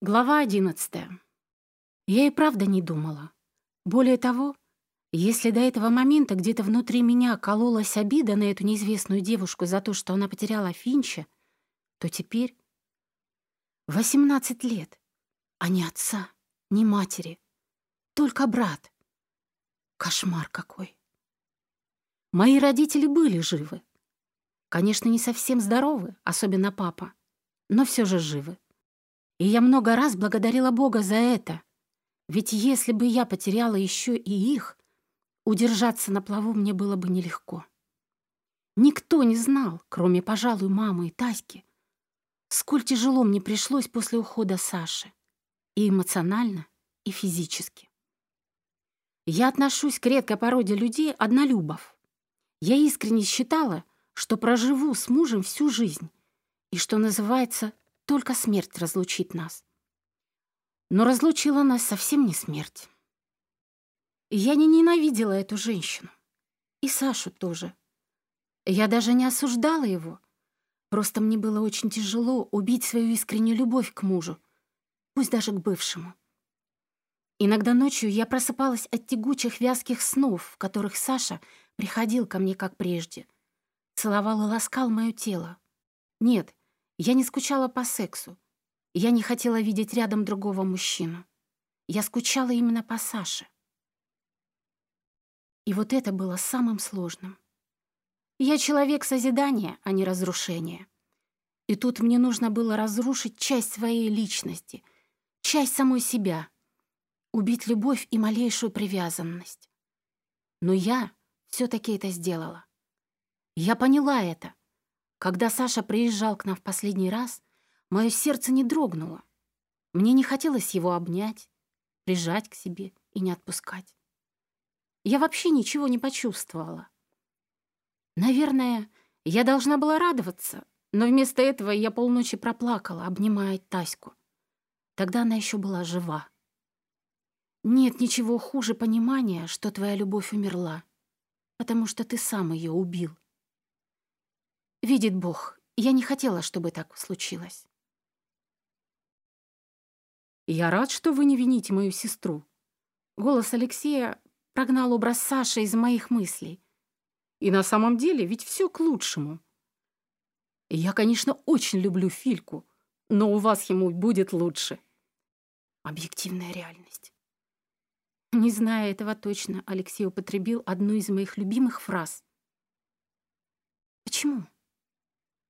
Глава одиннадцатая. Я и правда не думала. Более того, если до этого момента где-то внутри меня кололась обида на эту неизвестную девушку за то, что она потеряла Финча, то теперь 18 лет, а ни отца, ни матери, только брат. Кошмар какой. Мои родители были живы. Конечно, не совсем здоровы, особенно папа, но все же живы. И я много раз благодарила Бога за это. Ведь если бы я потеряла еще и их, удержаться на плаву мне было бы нелегко. Никто не знал, кроме, пожалуй, мамы и Таськи, сколь тяжело мне пришлось после ухода Саши. И эмоционально, и физически. Я отношусь к редкой породе людей однолюбов. Я искренне считала, что проживу с мужем всю жизнь, и, что называется, только смерть разлучит нас. Но разлучила нас совсем не смерть. Я не ненавидела эту женщину. И Сашу тоже. Я даже не осуждала его. Просто мне было очень тяжело убить свою искреннюю любовь к мужу, пусть даже к бывшему. Иногда ночью я просыпалась от тягучих вязких снов, в которых Саша приходил ко мне как прежде. Целовал и ласкал мое тело. Нет, я не скучала по сексу. Я не хотела видеть рядом другого мужчину. Я скучала именно по Саше. И вот это было самым сложным. Я человек созидания, а не разрушения. И тут мне нужно было разрушить часть своей личности, часть самой себя, убить любовь и малейшую привязанность. Но я все-таки это сделала. Я поняла это, когда Саша приезжал к нам в последний раз, мое сердце не дрогнуло. Мне не хотелось его обнять, прижать к себе и не отпускать. Я вообще ничего не почувствовала. Наверное, я должна была радоваться, но вместо этого я полночи проплакала, обнимая Таську. Тогда она еще была жива. Нет ничего хуже понимания, что твоя любовь умерла, потому что ты сам ее убил. Видит Бог, я не хотела, чтобы так случилось. «Я рад, что вы не вините мою сестру». Голос Алексея прогнал образ Саши из моих мыслей. И на самом деле ведь все к лучшему. Я, конечно, очень люблю Фильку, но у вас ему будет лучше. Объективная реальность. Не зная этого точно, Алексей употребил одну из моих любимых фраз. Почему?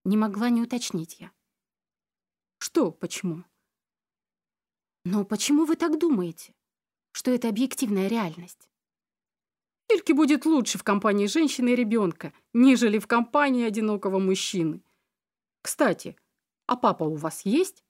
Не могла не уточнить я. Что почему? Но почему вы так думаете, что это объективная реальность? Ильке будет лучше в компании женщины и ребенка, нежели в компании одинокого мужчины. Кстати, а папа у вас есть?